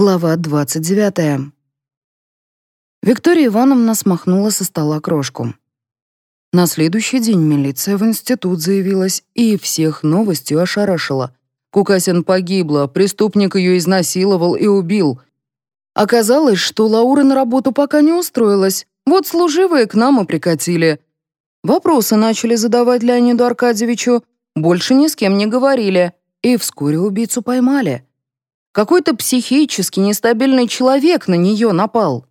Глава 29. Виктория Ивановна смахнула со стола крошку. На следующий день милиция в институт заявилась и всех новостью ошарашила. Кукасин погибла, преступник ее изнасиловал и убил. Оказалось, что Лаура на работу пока не устроилась, вот служивые к нам и прикатили. Вопросы начали задавать Леониду Аркадьевичу, больше ни с кем не говорили, и вскоре убийцу поймали. Какой-то психически нестабильный человек на нее напал.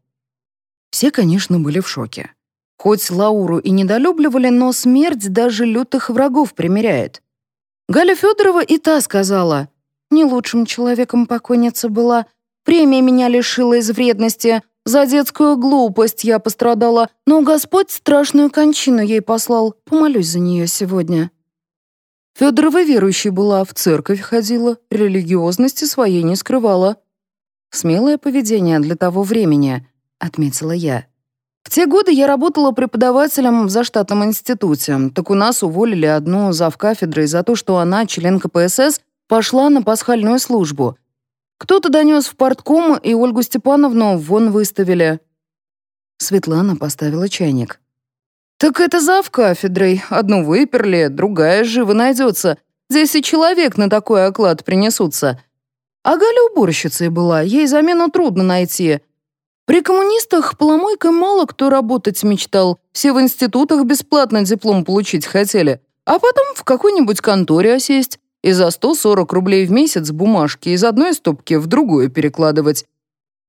Все, конечно, были в шоке. Хоть Лауру и недолюбливали, но смерть даже лютых врагов примеряет. Галя Федорова и та сказала, «Не лучшим человеком покойница была. Премия меня лишила из вредности. За детскую глупость я пострадала, но Господь страшную кончину ей послал. Помолюсь за нее сегодня». Федорова верующей была, в церковь ходила, религиозности своей не скрывала. «Смелое поведение для того времени», — отметила я. В те годы я работала преподавателем в заштатном институте, так у нас уволили одну завкафедрой за то, что она, член КПСС, пошла на пасхальную службу. Кто-то донес в портком, и Ольгу Степановну вон выставили. Светлана поставила чайник. «Так это зав кафедрой. Одну выперли, другая живо найдется. Здесь и человек на такой оклад принесутся. А Галя уборщицей была, ей замену трудно найти. При коммунистах поломойкой мало кто работать мечтал. Все в институтах бесплатно диплом получить хотели. А потом в какой-нибудь конторе осесть и за 140 рублей в месяц бумажки из одной стопки в другую перекладывать.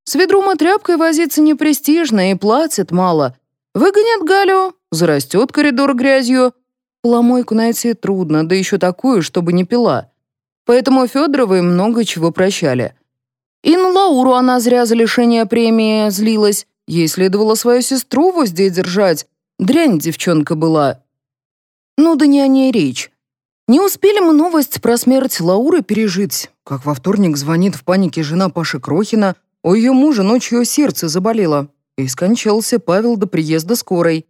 С ведром и тряпкой возиться непрестижно и платят мало. Выгонят Галю, зарастет коридор грязью. Поломойку найти трудно, да еще такую, чтобы не пила. Поэтому Федоровой много чего прощали. И на Лауру она зря за лишение премии злилась. Ей следовало свою сестру в узде держать. Дрянь девчонка была. Ну да не о ней речь. Не успели мы новость про смерть Лауры пережить, как во вторник звонит в панике жена Паши Крохина, у ее мужа ночью сердце заболело, и скончался Павел до приезда скорой.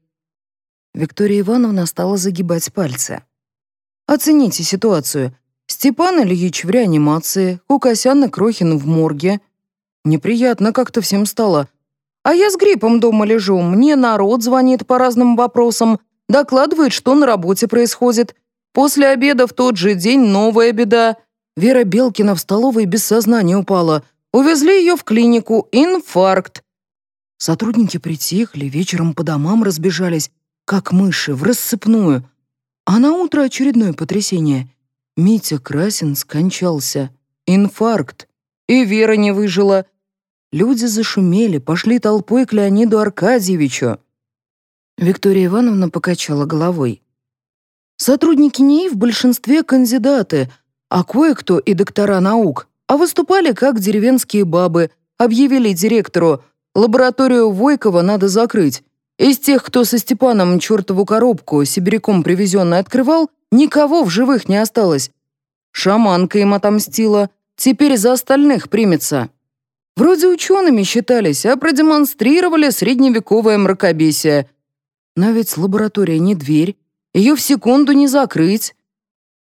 Виктория Ивановна стала загибать пальцы. «Оцените ситуацию. Степан Ильич в реанимации, Кукасян и Крохин в морге. Неприятно как-то всем стало. А я с гриппом дома лежу, мне народ звонит по разным вопросам, докладывает, что на работе происходит. После обеда в тот же день новая беда. Вера Белкина в столовой без сознания упала. Увезли ее в клинику. Инфаркт. Сотрудники притихли, вечером по домам разбежались как мыши, в рассыпную. А на утро очередное потрясение. Митя Красин скончался. Инфаркт. И Вера не выжила. Люди зашумели, пошли толпой к Леониду Аркадьевичу. Виктория Ивановна покачала головой. Сотрудники НИИ в большинстве кандидаты, а кое-кто и доктора наук, а выступали как деревенские бабы, объявили директору, лабораторию Войкова надо закрыть, из тех, кто со Степаном чертову коробку сибиряком привезенной открывал, никого в живых не осталось. Шаманка им отомстила, теперь за остальных примется. Вроде учеными считались, а продемонстрировали средневековое мракобесие. Но ведь лаборатория не дверь, ее в секунду не закрыть.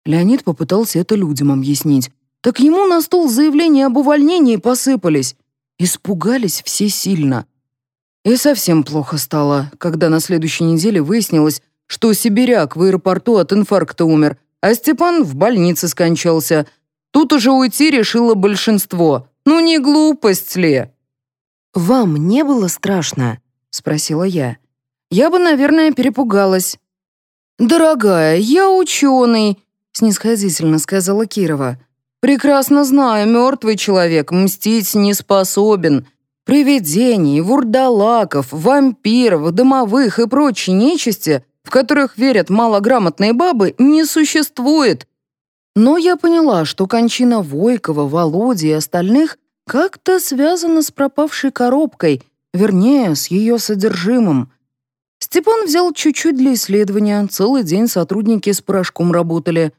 Леонид попытался это людям объяснить. Так ему на стол заявления об увольнении посыпались. Испугались все сильно. И совсем плохо стало, когда на следующей неделе выяснилось, что сибиряк в аэропорту от инфаркта умер, а Степан в больнице скончался. Тут уже уйти решило большинство. Ну не глупость ли? «Вам не было страшно?» — спросила я. «Я бы, наверное, перепугалась». «Дорогая, я ученый», — снисходительно сказала Кирова. «Прекрасно знаю, мертвый человек мстить не способен. Привидений, вурдалаков, вампиров, домовых и прочей нечисти, в которых верят малограмотные бабы, не существует. Но я поняла, что кончина Войкова, Володи и остальных как-то связана с пропавшей коробкой, вернее, с ее содержимым. Степан взял чуть-чуть для исследования, целый день сотрудники с порошком работали.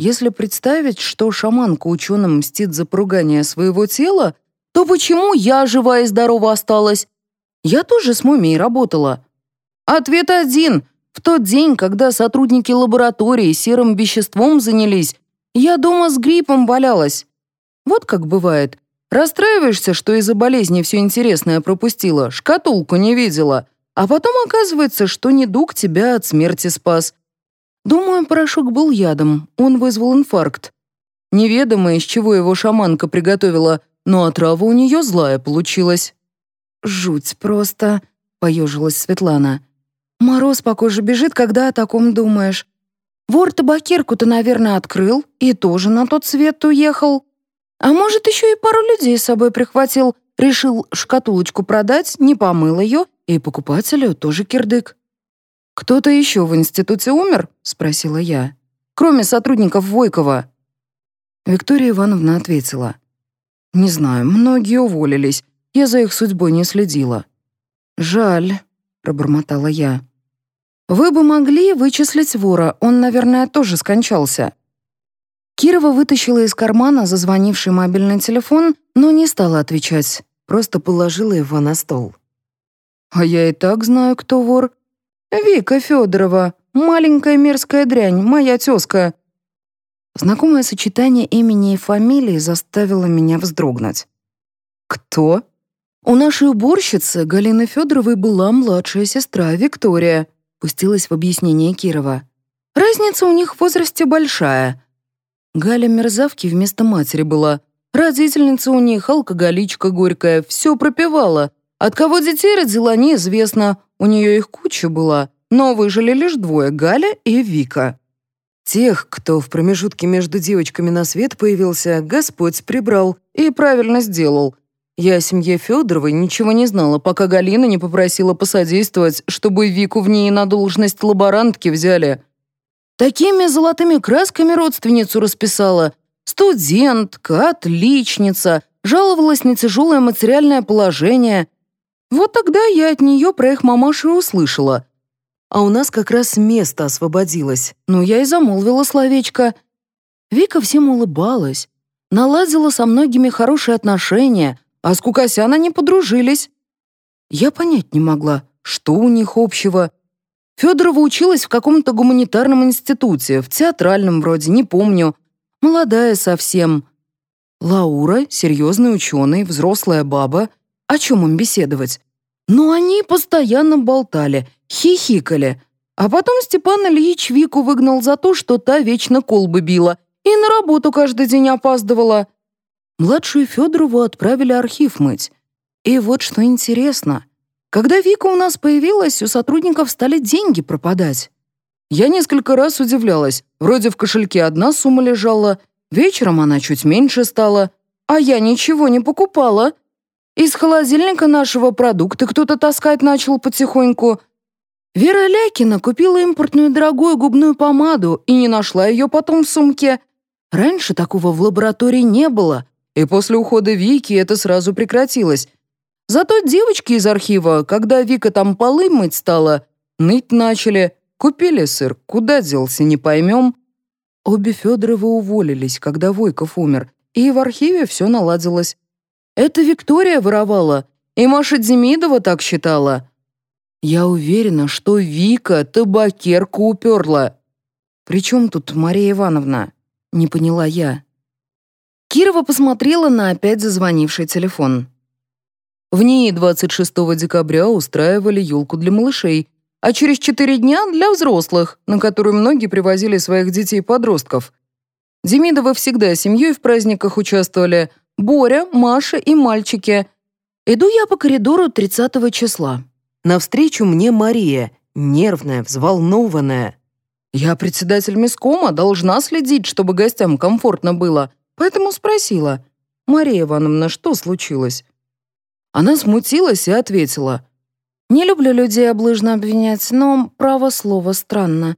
Если представить, что шаманка ученым мстит за поругание своего тела, то почему я жива и здорова осталась? Я тоже с мумией работала. Ответ один. В тот день, когда сотрудники лаборатории серым веществом занялись, я дома с гриппом валялась. Вот как бывает. Расстраиваешься, что из-за болезни все интересное пропустила, шкатулку не видела, а потом оказывается, что недуг тебя от смерти спас. Думаю, порошок был ядом, он вызвал инфаркт. Неведомо, из чего его шаманка приготовила, но отрава у нее злая получилась. «Жуть просто», — поежилась Светлана. «Мороз по коже бежит, когда о таком думаешь. Вор табакерку-то, наверное, открыл и тоже на тот свет уехал. А может, еще и пару людей с собой прихватил, решил шкатулочку продать, не помыл ее, и покупателю тоже кирдык». «Кто-то еще в институте умер?» — спросила я. «Кроме сотрудников Войкова». Виктория Ивановна ответила. «Не знаю, многие уволились. Я за их судьбой не следила». «Жаль», — пробормотала я. «Вы бы могли вычислить вора, он, наверное, тоже скончался». Кирова вытащила из кармана зазвонивший мобильный телефон, но не стала отвечать, просто положила его на стол. «А я и так знаю, кто вор. Вика Федорова, маленькая мерзкая дрянь, моя тезка». Знакомое сочетание имени и фамилии заставило меня вздрогнуть. «Кто?» «У нашей уборщицы Галины Федоровой была младшая сестра Виктория», пустилась в объяснение Кирова. «Разница у них в возрасте большая. Галя мерзавки вместо матери была. Родительница у них алкоголичка горькая, все пропивала. От кого детей родила, неизвестно. У нее их куча была, но выжили лишь двое — Галя и Вика. Тех, кто в промежутке между девочками на свет появился, Господь прибрал и правильно сделал. Я о семье Федоровой ничего не знала, пока Галина не попросила посодействовать, чтобы Вику в ней на должность лаборантки взяли. Такими золотыми красками родственницу расписала. Студентка, отличница, жаловалась на тяжелое материальное положение. Вот тогда я от нее про их мамашу услышала. А у нас как раз место освободилось. Ну, я и замолвила словечко. Вика всем улыбалась. Наладила со многими хорошие отношения, а с Кукасян они подружились. Я понять не могла, что у них общего. Федорова училась в каком-то гуманитарном институте, в театральном вроде, не помню. Молодая совсем. Лаура — серьезный ученый, взрослая баба. О чем им беседовать? Но они постоянно болтали, хихикали. А потом Степан Ильич Вику выгнал за то, что та вечно колбы била и на работу каждый день опаздывала. Младшую Федорову отправили архив мыть. И вот что интересно. Когда Вика у нас появилась, у сотрудников стали деньги пропадать. Я несколько раз удивлялась. Вроде в кошельке одна сумма лежала, вечером она чуть меньше стала, а я ничего не покупала. Из холодильника нашего продукты кто-то таскать начал потихоньку. Вера Лякина купила импортную дорогую губную помаду и не нашла ее потом в сумке. Раньше такого в лаборатории не было, и после ухода Вики это сразу прекратилось. Зато девочки из архива, когда Вика там полы мыть стала, ныть начали. Купили сыр, куда делся, не поймем. Обе Федоровы уволились, когда Войков умер, и в архиве все наладилось. Это Виктория воровала, и Маша Демидова так считала. Я уверена, что Вика табакерку уперла. «При чем тут Мария Ивановна?» — не поняла я. Кирова посмотрела на опять зазвонивший телефон. В ней 26 декабря устраивали елку для малышей, а через четыре дня для взрослых, на которую многие привозили своих детей-подростков. Демидовы всегда семьей в праздниках участвовали. Боря, Маша и мальчики. Иду я по коридору 30 числа. Навстречу мне Мария, нервная, взволнованная. Я председатель мискома, должна следить, чтобы гостям комфортно было, поэтому спросила. «Мария Ивановна, что случилось?» Она смутилась и ответила. «Не люблю людей облыжно обвинять, но, право слово, странно.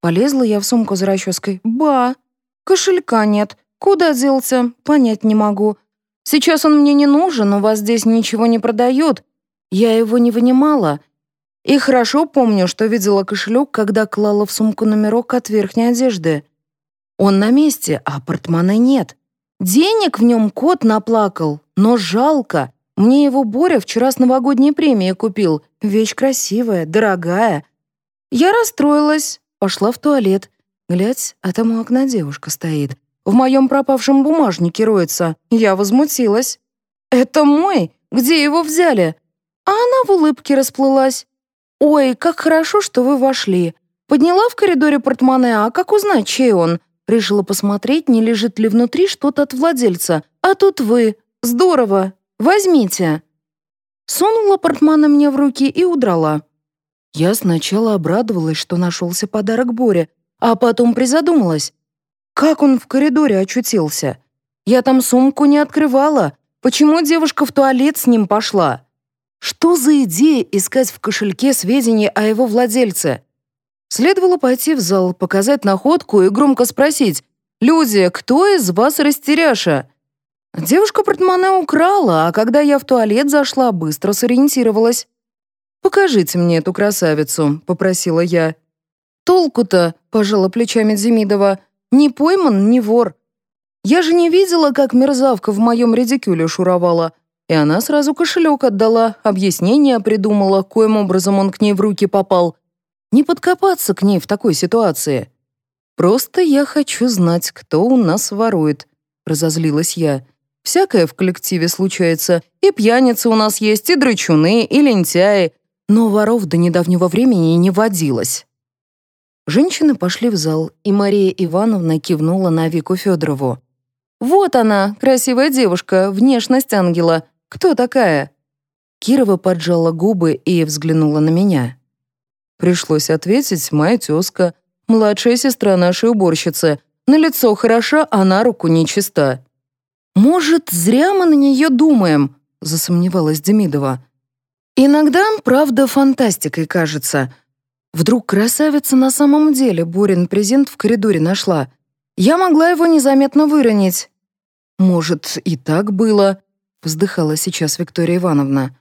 Полезла я в сумку за расческой. Ба! Кошелька нет. Куда делся? Понять не могу. Сейчас он мне не нужен, у вас здесь ничего не продают. Я его не вынимала. И хорошо помню, что видела кошелек, когда клала в сумку номерок от верхней одежды. Он на месте, а портмоне нет. Денег в нем кот наплакал, но жалко. Мне его Боря вчера с новогодней премией купил. Вещь красивая, дорогая. Я расстроилась, пошла в туалет. Глядь, а там у окна девушка стоит. В моем пропавшем бумажнике роется. Я возмутилась. «Это мой? Где его взяли?» А она в улыбке расплылась. «Ой, как хорошо, что вы вошли. Подняла в коридоре портмоне, а как узнать, чей он? Решила посмотреть, не лежит ли внутри что-то от владельца. А тут вы. Здорово. Возьмите». Сунула портмоне мне в руки и удрала. Я сначала обрадовалась, что нашелся подарок Боре, а потом призадумалась. Как он в коридоре очутился? Я там сумку не открывала. Почему девушка в туалет с ним пошла? Что за идея искать в кошельке сведения о его владельце? Следовало пойти в зал, показать находку и громко спросить «Люди, кто из вас растеряша?» Девушка портмоне украла, а когда я в туалет зашла, быстро сориентировалась. «Покажите мне эту красавицу», — попросила я. «Толку-то», — пожала плечами Демидова, — «не пойман, не вор. Я же не видела, как мерзавка в моем редикюле шуровала, и она сразу кошелек отдала, объяснение придумала, коим образом он к ней в руки попал. Не подкопаться к ней в такой ситуации. Просто я хочу знать, кто у нас ворует», — разозлилась я. Всякое в коллективе случается. И пьяницы у нас есть, и драчуны, и лентяи. Но воров до недавнего времени не водилось. Женщины пошли в зал, и Мария Ивановна кивнула на Вику Федорову. «Вот она, красивая девушка, внешность ангела. Кто такая?» Кирова поджала губы и взглянула на меня. Пришлось ответить моя тезка, младшая сестра нашей уборщицы. На лицо хороша, а на руку нечиста. «Может, зря мы на нее думаем?» — засомневалась Демидова. «Иногда, правда, фантастикой кажется. Вдруг красавица на самом деле Борин презент в коридоре нашла. Я могла его незаметно выронить». «Может, и так было», — вздыхала сейчас Виктория Ивановна.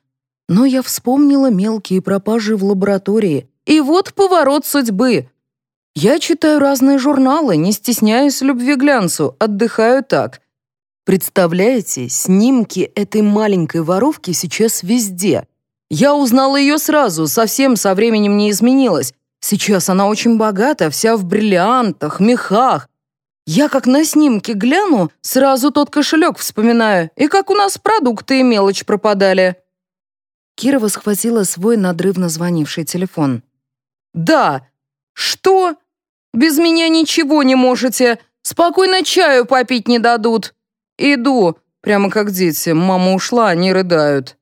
«Но я вспомнила мелкие пропажи в лаборатории. И вот поворот судьбы. Я читаю разные журналы, не стесняюсь любви глянцу, отдыхаю так. Представляете, снимки этой маленькой воровки сейчас везде. Я узнала ее сразу, совсем со временем не изменилась. Сейчас она очень богата, вся в бриллиантах, мехах. Я как на снимке гляну, сразу тот кошелек вспоминаю, и как у нас продукты и мелочь пропадали». Кирова схватила свой надрывно звонивший телефон. «Да! Что? Без меня ничего не можете! Спокойно чаю попить не дадут!» «Иду, прямо как дети. Мама ушла, они рыдают».